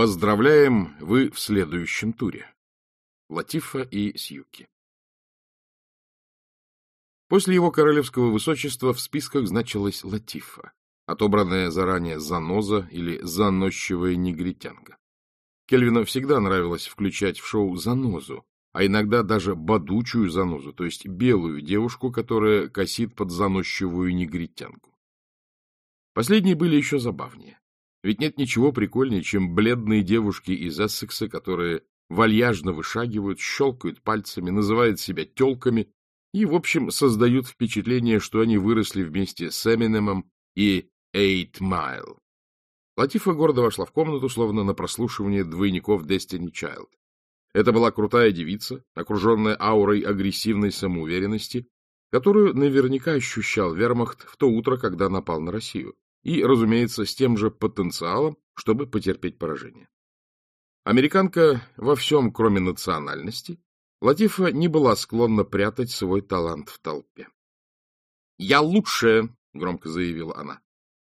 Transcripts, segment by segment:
Поздравляем, вы в следующем туре. Латифа и Сьюки. После его королевского высочества в списках значилась Латифа, отобранная заранее заноза или заносчивая негритянка. Кельвину всегда нравилось включать в шоу занозу, а иногда даже бодучую занозу, то есть белую девушку, которая косит под заносчивую негритянку. Последние были еще забавнее. Ведь нет ничего прикольнее, чем бледные девушки из Эссекса, которые вальяжно вышагивают, щелкают пальцами, называют себя телками и, в общем, создают впечатление, что они выросли вместе с Эминемом и Eight Mile. Латифа гордо вошла в комнату, словно на прослушивание двойников Destiny Child. Это была крутая девица, окруженная аурой агрессивной самоуверенности, которую наверняка ощущал вермахт в то утро, когда напал на Россию, и, разумеется, с тем же потенциалом, чтобы потерпеть поражение. Американка во всем, кроме национальности, Латифа не была склонна прятать свой талант в толпе. — Я лучшая, — громко заявила она.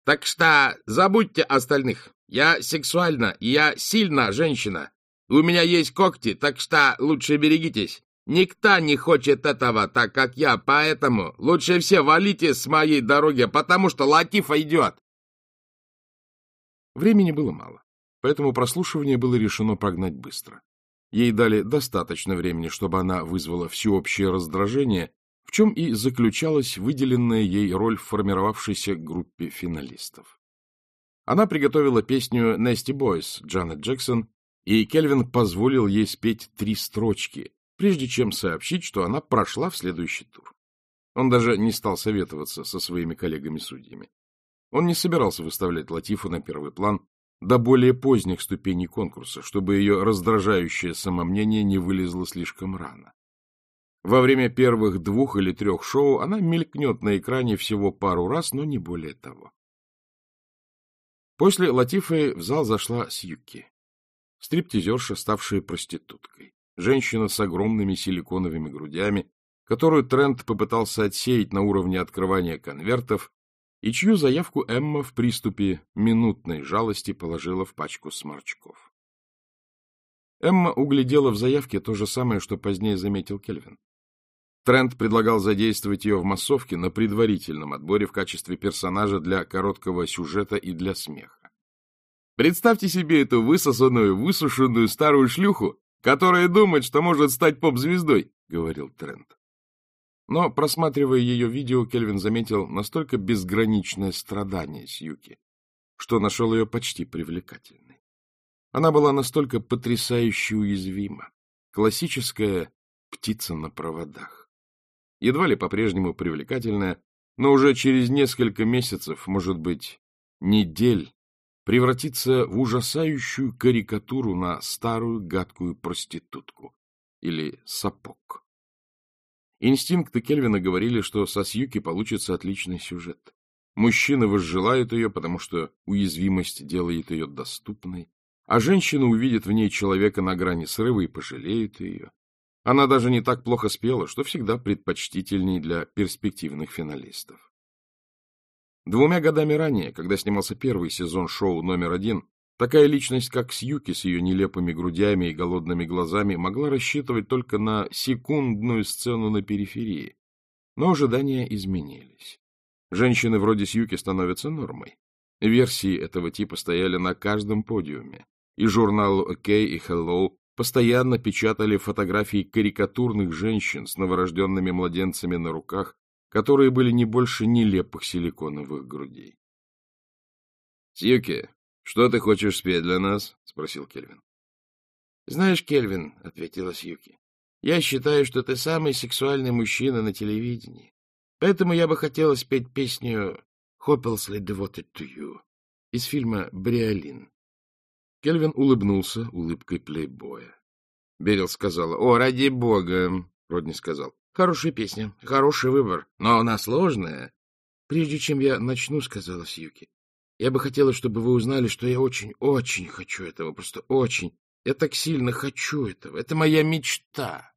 Так что забудьте остальных. Я сексуальна, я сильна женщина. У меня есть когти, так что лучше берегитесь. Никто не хочет этого, так как я, поэтому лучше все валите с моей дороги, потому что Латифа идет. Времени было мало, поэтому прослушивание было решено прогнать быстро. Ей дали достаточно времени, чтобы она вызвала всеобщее раздражение в чем и заключалась выделенная ей роль в формировавшейся группе финалистов. Она приготовила песню «Nasty Boys» Джанет Джексон, и Кельвин позволил ей спеть три строчки, прежде чем сообщить, что она прошла в следующий тур. Он даже не стал советоваться со своими коллегами-судьями. Он не собирался выставлять Латифу на первый план до более поздних ступеней конкурса, чтобы ее раздражающее самомнение не вылезло слишком рано. Во время первых двух или трех шоу она мелькнет на экране всего пару раз, но не более того. После Латифы в зал зашла Сьюки. Стриптизерша, ставшая проституткой. Женщина с огромными силиконовыми грудями, которую Трент попытался отсеять на уровне открывания конвертов, и чью заявку Эмма в приступе минутной жалости положила в пачку сморчков. Эмма углядела в заявке то же самое, что позднее заметил Кельвин. Трент предлагал задействовать ее в массовке на предварительном отборе в качестве персонажа для короткого сюжета и для смеха. Представьте себе эту высосанную, высушенную старую шлюху, которая думает, что может стать поп-звездой, — говорил Трент. Но, просматривая ее видео, Кельвин заметил настолько безграничное страдание Сьюки, что нашел ее почти привлекательной. Она была настолько потрясающе уязвима, классическая птица на проводах едва ли по-прежнему привлекательная, но уже через несколько месяцев, может быть, недель, превратится в ужасающую карикатуру на старую гадкую проститутку или сапог. Инстинкты Кельвина говорили, что со Сьюки получится отличный сюжет. Мужчины возжелают ее, потому что уязвимость делает ее доступной, а женщина увидит в ней человека на грани срыва и пожалеет ее. Она даже не так плохо спела, что всегда предпочтительней для перспективных финалистов. Двумя годами ранее, когда снимался первый сезон шоу номер один, такая личность, как Сьюки с ее нелепыми грудями и голодными глазами, могла рассчитывать только на секундную сцену на периферии. Но ожидания изменились. Женщины вроде Сьюки становятся нормой. Версии этого типа стояли на каждом подиуме. И журналу OK и Hello постоянно печатали фотографии карикатурных женщин с новорожденными младенцами на руках, которые были не больше нелепых силиконовых грудей. — Сьюки, что ты хочешь спеть для нас? — спросил Кельвин. — Знаешь, Кельвин, — ответила Сьюки, — я считаю, что ты самый сексуальный мужчина на телевидении. Поэтому я бы хотела спеть песню «Hopelessly Devoted to You» из фильма «Бриолин». Кельвин улыбнулся улыбкой плейбоя. Берил сказала, — О, ради бога! — Родни сказал. — Хорошая песня, хороший выбор, но она сложная. — Прежде чем я начну, — сказала Сьюки, — я бы хотела, чтобы вы узнали, что я очень, очень хочу этого, просто очень. Я так сильно хочу этого. Это моя мечта.